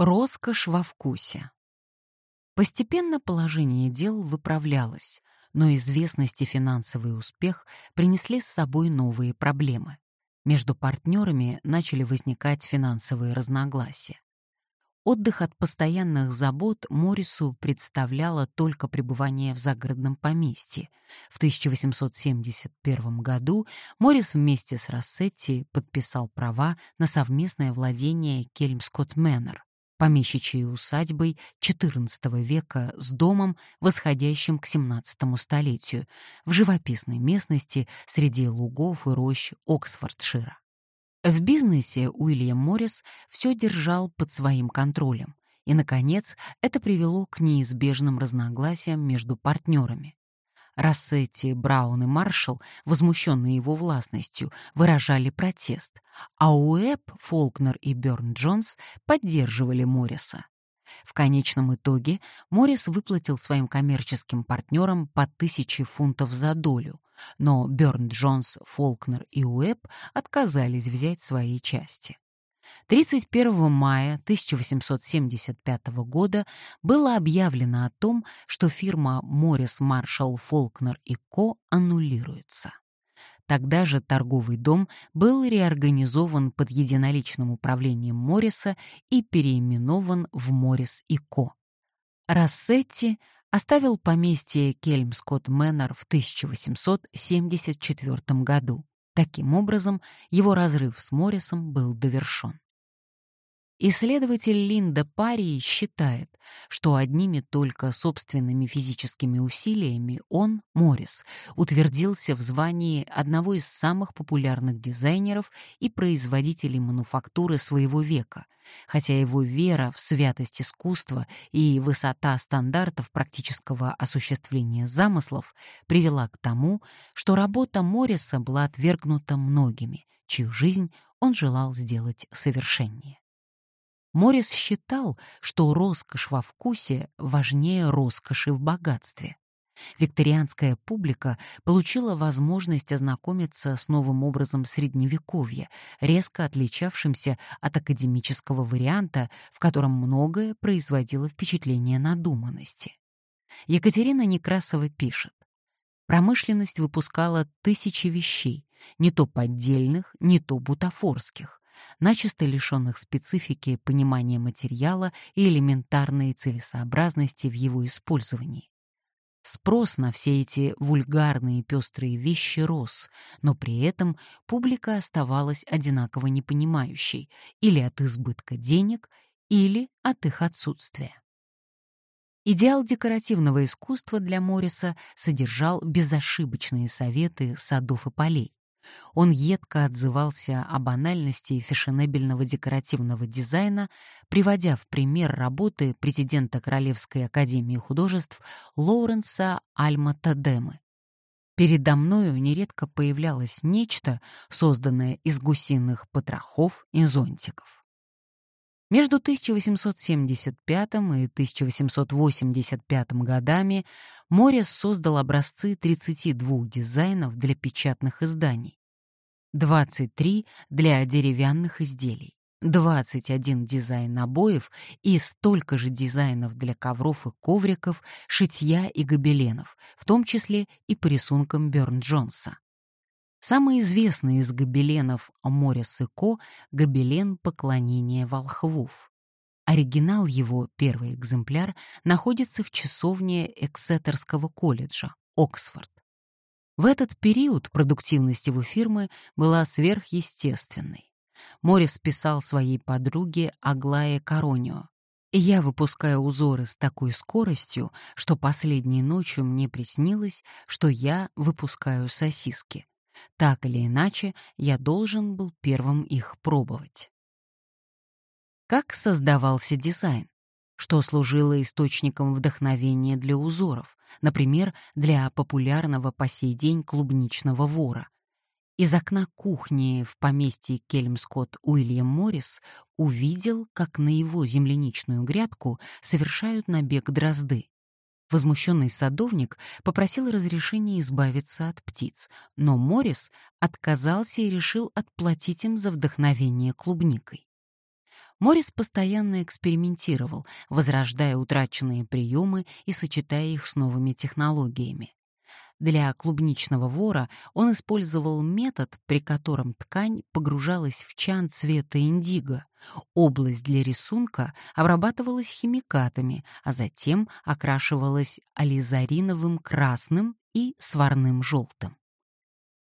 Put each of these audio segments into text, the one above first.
Роскошь во вкусе. Постепенно положение дел выправлялось, но известность и финансовый успех принесли с собой новые проблемы. Между партнерами начали возникать финансовые разногласия. Отдых от постоянных забот Морису представляло только пребывание в загородном поместье. В 1871 году Морис вместе с Рассетти подписал права на совместное владение Кельмскотт-Мэннер, помещичьей усадьбой XIV века с домом, восходящим к XVII столетию, в живописной местности среди лугов и рощ Оксфордшира. В бизнесе Уильям Моррис все держал под своим контролем, и, наконец, это привело к неизбежным разногласиям между партнерами. Рассетти, Браун и Маршалл, возмущенные его властностью, выражали протест, а Уэбб, Фолкнер и Бёрн Джонс поддерживали Морриса. В конечном итоге Моррис выплатил своим коммерческим партнерам по тысяче фунтов за долю, но Бёрн Джонс, Фолкнер и Уэбб отказались взять свои части. 31 мая 1875 года было объявлено о том, что фирма Моррис Маршалл Фолкнер и Ко аннулируется. Тогда же торговый дом был реорганизован под единоличным управлением Морриса и переименован в Моррис и Ко. Рассетти оставил поместье Кельмскотт Мэннер в 1874 году. Таким образом, его разрыв с Моррисом был довершен. Исследователь Линда Пари считает, что одними только собственными физическими усилиями он, Моррис, утвердился в звании одного из самых популярных дизайнеров и производителей мануфактуры своего века, хотя его вера в святость искусства и высота стандартов практического осуществления замыслов привела к тому, что работа Морриса была отвергнута многими, чью жизнь он желал сделать совершеннее. Морис считал, что роскошь во вкусе важнее роскоши в богатстве. Викторианская публика получила возможность ознакомиться с новым образом средневековья, резко отличавшимся от академического варианта, в котором многое производило впечатление надуманности. Екатерина Некрасова пишет, «Промышленность выпускала тысячи вещей, не то поддельных, не то бутафорских начисто лишенных специфики понимания материала и элементарной целесообразности в его использовании. Спрос на все эти вульгарные пестрые вещи рос, но при этом публика оставалась одинаково непонимающей или от избытка денег, или от их отсутствия. Идеал декоративного искусства для Морриса содержал безошибочные советы садов и полей. Он едко отзывался о банальности фешенебельного декоративного дизайна, приводя в пример работы президента Королевской академии художеств Лоуренса Альма Тадемы. Передо мною нередко появлялось нечто, созданное из гусиных потрохов и зонтиков. Между 1875 и 1885 годами Моррис создал образцы 32 дизайнов для печатных изданий. 23 для деревянных изделий, 21 дизайн обоев и столько же дизайнов для ковров и ковриков, шитья и гобеленов, в том числе и по рисункам Бёрн Джонса. Самый известный из гобеленов Морис и Ко — гобелен поклонения волхвов. Оригинал его, первый экземпляр, находится в часовне Эксетерского колледжа, Оксфорд. В этот период продуктивность его фирмы была сверхъестественной. Морис писал своей подруге Аглае Коронио. «Я выпускаю узоры с такой скоростью, что последней ночью мне приснилось, что я выпускаю сосиски. Так или иначе, я должен был первым их пробовать». Как создавался дизайн? Что служило источником вдохновения для узоров? например, для популярного по сей день клубничного вора. Из окна кухни в поместье Кельмскотт Уильям Моррис увидел, как на его земляничную грядку совершают набег дрозды. Возмущенный садовник попросил разрешения избавиться от птиц, но Моррис отказался и решил отплатить им за вдохновение клубникой. Моррис постоянно экспериментировал, возрождая утраченные приемы и сочетая их с новыми технологиями. Для клубничного вора он использовал метод, при котором ткань погружалась в чан цвета индиго. Область для рисунка обрабатывалась химикатами, а затем окрашивалась ализариновым красным и сварным желтым.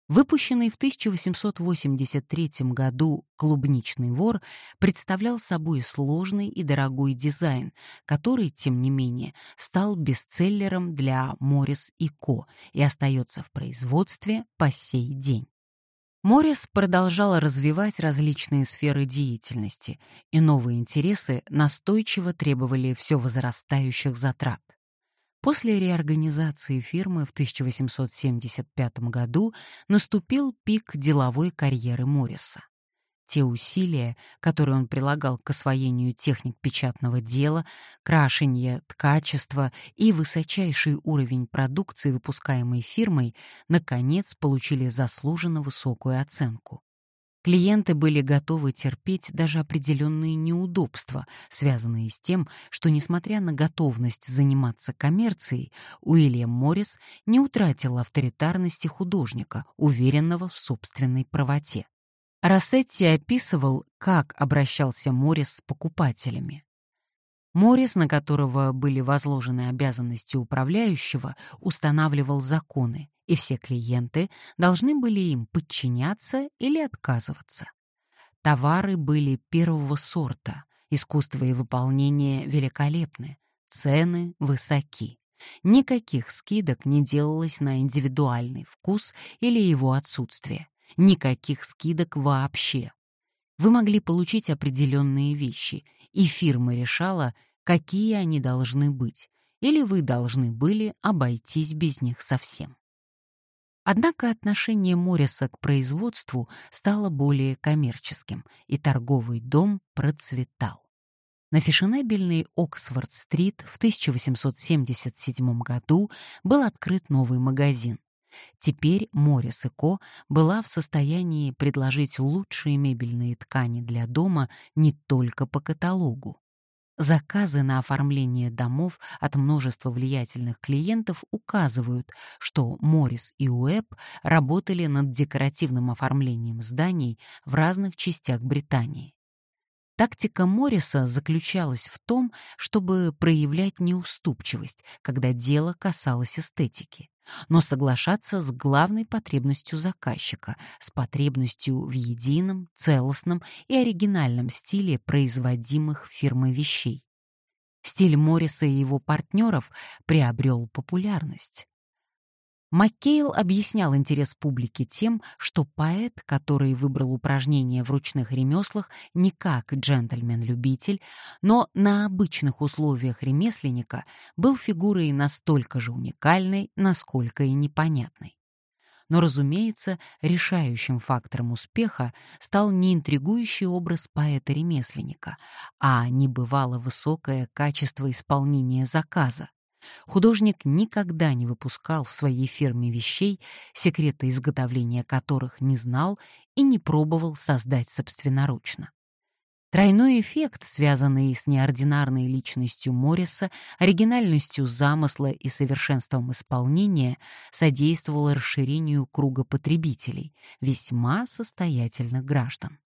Выпущенный в 1883 году «Клубничный вор» представлял собой сложный и дорогой дизайн, который, тем не менее, стал бестселлером для Моррис и Ко и остается в производстве по сей день. Моррис продолжал развивать различные сферы деятельности, и новые интересы настойчиво требовали все возрастающих затрат. После реорганизации фирмы в 1875 году наступил пик деловой карьеры Морриса. Те усилия, которые он прилагал к освоению техник печатного дела, крашенья, ткачества и высочайший уровень продукции, выпускаемой фирмой, наконец получили заслуженно высокую оценку. Клиенты были готовы терпеть даже определенные неудобства, связанные с тем, что, несмотря на готовность заниматься коммерцией, Уильям Моррис не утратил авторитарности художника, уверенного в собственной правоте. Рассетти описывал, как обращался Моррис с покупателями. Моррис, на которого были возложены обязанности управляющего, устанавливал законы, и все клиенты должны были им подчиняться или отказываться. Товары были первого сорта, искусство и выполнение великолепны, цены высоки. Никаких скидок не делалось на индивидуальный вкус или его отсутствие. Никаких скидок вообще. Вы могли получить определенные вещи, и фирма решала, какие они должны быть, или вы должны были обойтись без них совсем. Однако отношение Морриса к производству стало более коммерческим, и торговый дом процветал. На фешенебельной Оксфорд-стрит в 1877 году был открыт новый магазин. Теперь Моррис и Ко была в состоянии предложить лучшие мебельные ткани для дома не только по каталогу. Заказы на оформление домов от множества влиятельных клиентов указывают, что Моррис и Уэбб работали над декоративным оформлением зданий в разных частях Британии. Тактика Морриса заключалась в том, чтобы проявлять неуступчивость, когда дело касалось эстетики, но соглашаться с главной потребностью заказчика, с потребностью в едином, целостном и оригинальном стиле производимых фирмой вещей. Стиль Морриса и его партнеров приобрел популярность. Маккейл объяснял интерес публики тем, что поэт, который выбрал упражнения в ручных ремеслах не как джентльмен-любитель, но на обычных условиях ремесленника, был фигурой настолько же уникальной, насколько и непонятной. Но, разумеется, решающим фактором успеха стал не интригующий образ поэта-ремесленника, а небывало высокое качество исполнения заказа, Художник никогда не выпускал в своей фирме вещей, секреты изготовления которых не знал и не пробовал создать собственноручно. Тройной эффект, связанный с неординарной личностью Морриса, оригинальностью замысла и совершенством исполнения, содействовал расширению круга потребителей, весьма состоятельных граждан.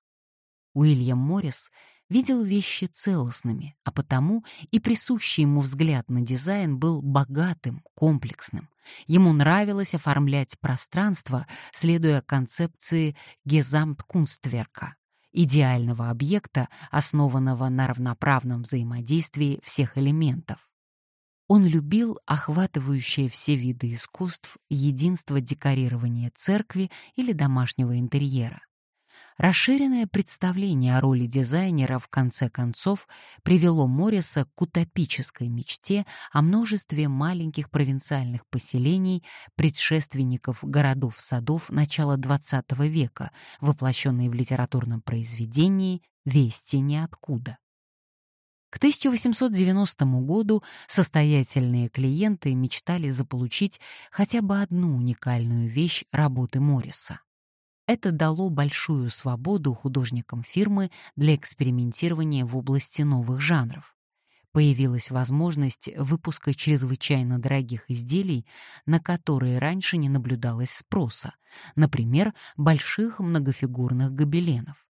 Уильям Моррис — видел вещи целостными, а потому и присущий ему взгляд на дизайн был богатым, комплексным. Ему нравилось оформлять пространство, следуя концепции Gesamtkunstwerka — идеального объекта, основанного на равноправном взаимодействии всех элементов. Он любил охватывающее все виды искусств единство декорирования церкви или домашнего интерьера. Расширенное представление о роли дизайнера в конце концов привело Морриса к утопической мечте о множестве маленьких провинциальных поселений, предшественников городов-садов начала XX века, воплощенной в литературном произведении «Вести ниоткуда». К 1890 году состоятельные клиенты мечтали заполучить хотя бы одну уникальную вещь работы Морриса. Это дало большую свободу художникам фирмы для экспериментирования в области новых жанров. Появилась возможность выпуска чрезвычайно дорогих изделий, на которые раньше не наблюдалось спроса, например, больших многофигурных гобеленов.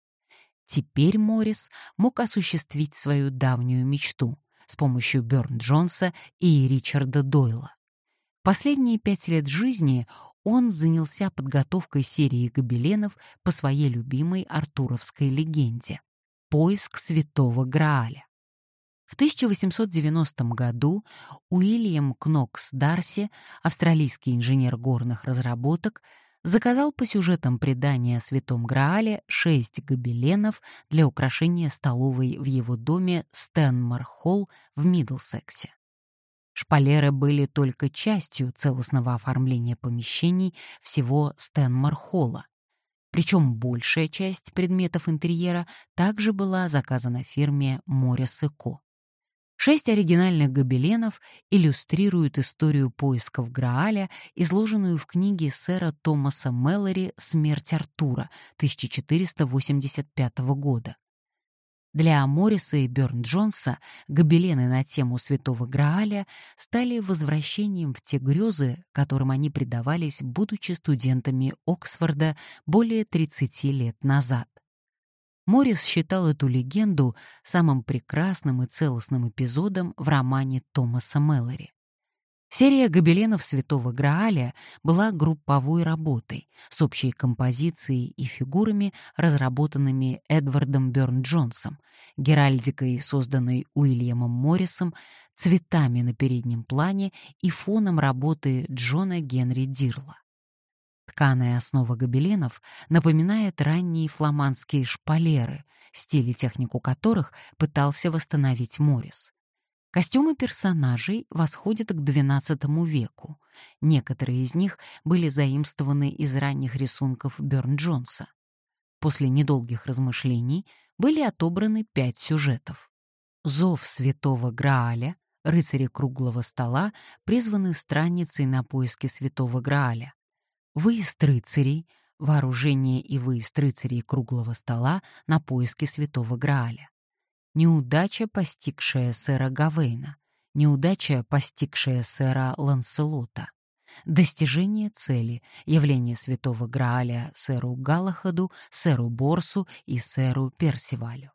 Теперь Моррис мог осуществить свою давнюю мечту с помощью Бёрн Джонса и Ричарда Дойла. Последние пять лет жизни он занялся подготовкой серии гобеленов по своей любимой артуровской легенде «Поиск святого Грааля». В 1890 году Уильям Кнокс Дарси, австралийский инженер горных разработок, заказал по сюжетам предания о Святом Граале шесть гобеленов для украшения столовой в его доме Стэнмор-Холл в Миддлсексе. Шпалеры были только частью целостного оформления помещений всего Стэнмор-Холла. Причем большая часть предметов интерьера также была заказана фирме Моррис и Ко. Шесть оригинальных гобеленов иллюстрируют историю поисков Грааля, изложенную в книге сэра Томаса Мэллори «Смерть Артура» 1485 года. Для Морриса и Бёрн Джонса гобелены на тему Святого Грааля стали возвращением в те грезы, которым они предавались, будучи студентами Оксфорда более 30 лет назад. Моррис считал эту легенду самым прекрасным и целостным эпизодом в романе Томаса Мэллори. Серия гобеленов Святого Грааля была групповой работой с общей композицией и фигурами, разработанными Эдвардом Бёрн-Джонсом, геральдикой, созданной Уильямом Моррисом, цветами на переднем плане и фоном работы Джона Генри Дирла. Тканая основа гобеленов напоминает ранние фламандские шпалеры, стиль и технику которых пытался восстановить Моррис. Костюмы персонажей восходят к XII веку. Некоторые из них были заимствованы из ранних рисунков Бёрн-Джонса. После недолгих размышлений были отобраны пять сюжетов. «Зов святого Грааля», «Рыцари круглого стола» призваны странницей на поиски святого Грааля. Выезд рыцарей, вооружение и выезд рыцарей круглого стола на поиски святого Грааля. Неудача, постигшая сэра Гавейна. Неудача, постигшая сэра Ланселота. Достижение цели, явление святого Грааля сэру Галахаду, сэру Борсу и сэру Персивалю.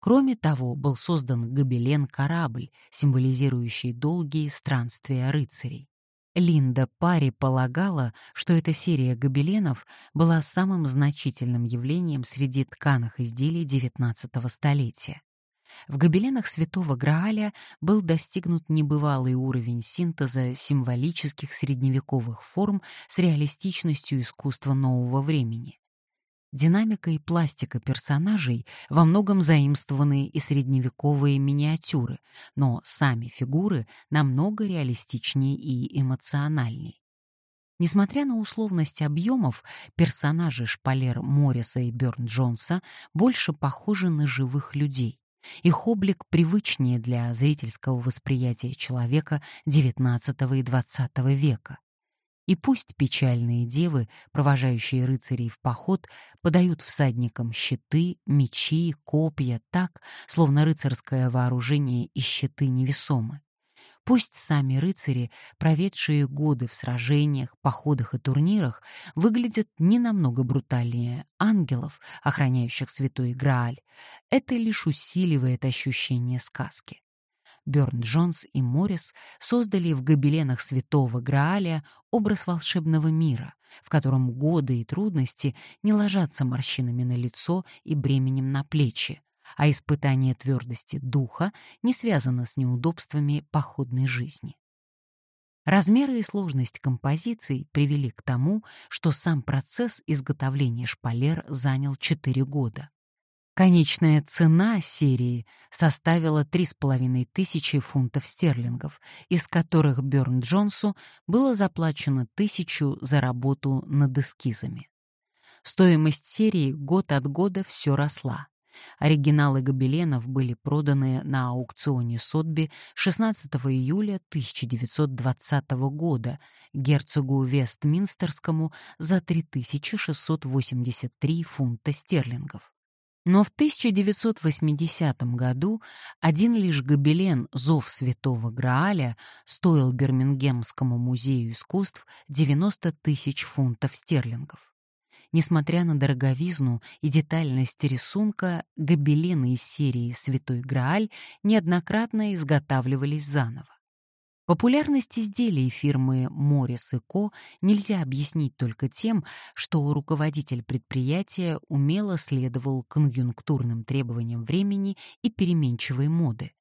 Кроме того, был создан гобелен-корабль, символизирующий долгие странствия рыцарей. Линда Пари полагала, что эта серия гобеленов была самым значительным явлением среди тканых изделий XIX столетия. В гобеленах святого Грааля был достигнут небывалый уровень синтеза символических средневековых форм с реалистичностью искусства нового времени. Динамика и пластика персонажей во многом заимствованы и средневековые миниатюры, но сами фигуры намного реалистичнее и эмоциональнее. Несмотря на условность объемов, персонажи шпалер Морриса и Бёрн Джонса больше похожи на живых людей. Их облик привычнее для зрительского восприятия человека XIX и XX века. И пусть печальные девы, провожающие рыцарей в поход, подают всадникам щиты, мечи, копья так, словно рыцарское вооружение и щиты невесомы. Пусть сами рыцари, проведшие годы в сражениях, походах и турнирах, выглядят не намного брутальнее ангелов, охраняющих святой Грааль, это лишь усиливает ощущение сказки. Бёрн Джонс и Моррис создали в гобеленах святого Грааля образ волшебного мира, в котором годы и трудности не ложатся морщинами на лицо и бременем на плечи, а испытание твердости духа не связано с неудобствами походной жизни. Размеры и сложность композиций привели к тому, что сам процесс изготовления шпалер занял 4 года. Конечная цена серии составила 3,5 тысячи фунтов стерлингов, из которых Бёрн Джонсу было заплачено тысячу за работу над эскизами. Стоимость серии год от года все росла. Оригиналы гобеленов были проданы на аукционе Сотби 16 июля 1920 года герцогу Вестминстерскому за 3683 фунта стерлингов. Но в 1980 году один лишь гобелен «Зов святого Грааля» стоил Бирмингемскому музею искусств 90 тысяч фунтов стерлингов. Несмотря на дороговизну и детальность рисунка, гобелены из серии «Святой Грааль» неоднократно изготавливались заново. Популярность изделий фирмы Моррис и Ко нельзя объяснить только тем, что руководитель предприятия умело следовал конъюнктурным требованиям времени и переменчивой моды.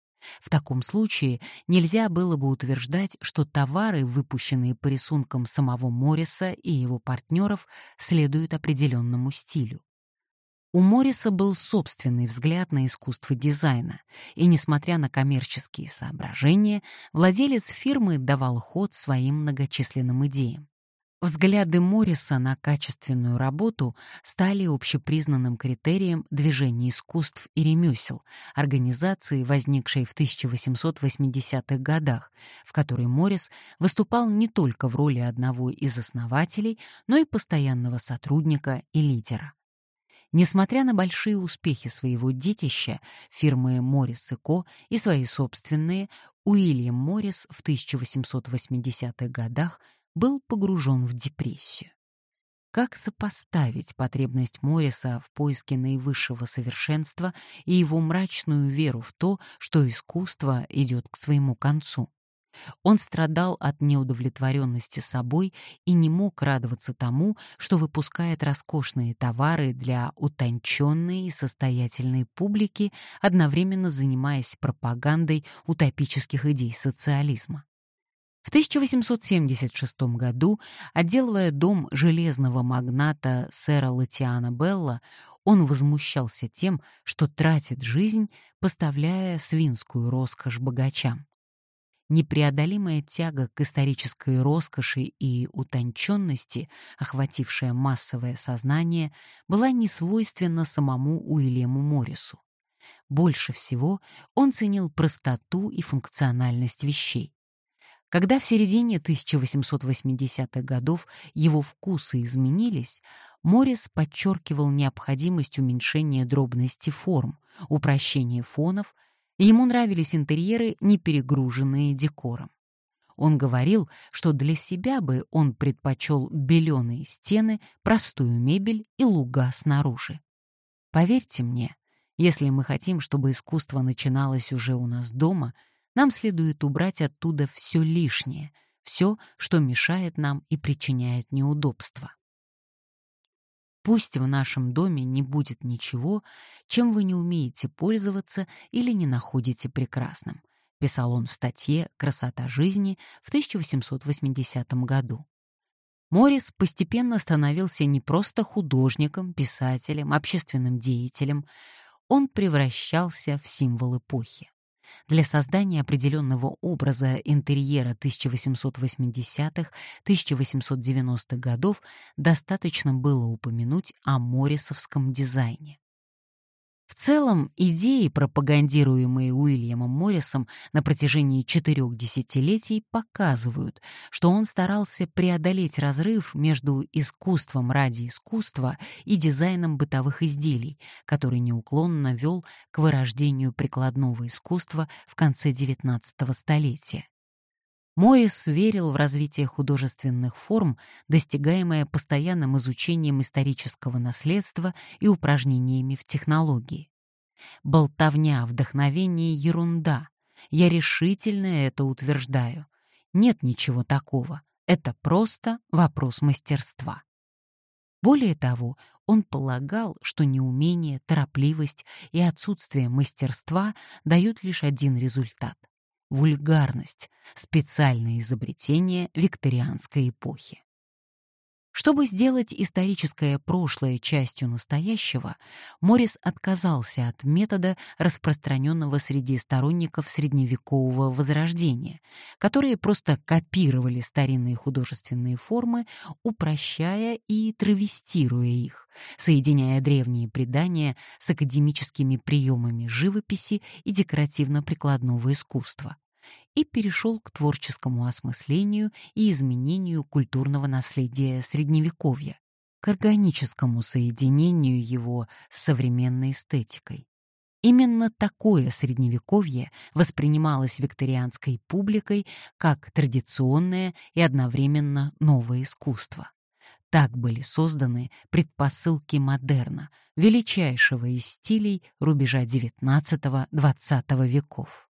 В таком случае нельзя было бы утверждать, что товары, выпущенные по рисункам самого Морриса и его партнеров, следуют определенному стилю. У Морриса был собственный взгляд на искусство дизайна, и, несмотря на коммерческие соображения, владелец фирмы давал ход своим многочисленным идеям. Взгляды Морриса на качественную работу стали общепризнанным критерием движения искусств и ремесел, организации, возникшей в 1880-х годах, в которой Моррис выступал не только в роли одного из основателей, но и постоянного сотрудника и лидера. Несмотря на большие успехи своего детища, фирмы Моррис и Ко и свои собственные, Уильям Моррис в 1880-х годах был погружен в депрессию. Как сопоставить потребность Морриса в поиске наивысшего совершенства и его мрачную веру в то, что искусство идет к своему концу? Он страдал от неудовлетворенности собой и не мог радоваться тому, что выпускает роскошные товары для утонченной и состоятельной публики, одновременно занимаясь пропагандой утопических идей социализма. В 1876 году, отделывая дом железного магната сэра Латиана Белла, он возмущался тем, что тратит жизнь, поставляя свинскую роскошь богачам. Непреодолимая тяга к исторической роскоши и утонченности, охватившая массовое сознание, была несвойственна самому Уильяму Моррису. Больше всего он ценил простоту и функциональность вещей. Когда в середине 1880-х годов его вкусы изменились, Моррис подчеркивал необходимость уменьшения дробности форм, упрощения фонов, ему нравились интерьеры, не перегруженные декором. Он говорил, что для себя бы он предпочел беленые стены, простую мебель и луга снаружи. Поверьте мне, если мы хотим, чтобы искусство начиналось уже у нас дома — нам следует убрать оттуда все лишнее, все, что мешает нам и причиняет неудобства. Пусть в нашем доме не будет ничего, чем вы не умеете пользоваться или не находите прекрасным, писал он в статье «Красота жизни» в 1880 году. Морис постепенно становился не просто художником, писателем, общественным деятелем, он превращался в символ эпохи. Для создания определенного образа интерьера 1880-1890-х годов достаточно было упомянуть о моррисовском дизайне. В целом, идеи, пропагандируемые Уильямом Моррисом на протяжении четырех десятилетий, показывают, что он старался преодолеть разрыв между искусством ради искусства и дизайном бытовых изделий, который неуклонно вел к вырождению прикладного искусства в конце XIX столетия. Моррис верил в развитие художественных форм, достигаемое постоянным изучением исторического наследства и упражнениями в технологии. Болтовня, вдохновение — ерунда. Я решительно это утверждаю. Нет ничего такого. Это просто вопрос мастерства. Более того, он полагал, что неумение, торопливость и отсутствие мастерства дают лишь один результат — вульгарность, специальное изобретение викторианской эпохи. Чтобы сделать историческое прошлое частью настоящего, Морис отказался от метода, распространенного среди сторонников средневекового возрождения, которые просто копировали старинные художественные формы, упрощая и травестируя их, соединяя древние предания с академическими приемами живописи и декоративно-прикладного искусства и перешел к творческому осмыслению и изменению культурного наследия Средневековья, к органическому соединению его с современной эстетикой. Именно такое Средневековье воспринималось викторианской публикой как традиционное и одновременно новое искусство. Так были созданы предпосылки модерна, величайшего из стилей рубежа XIX-XX веков.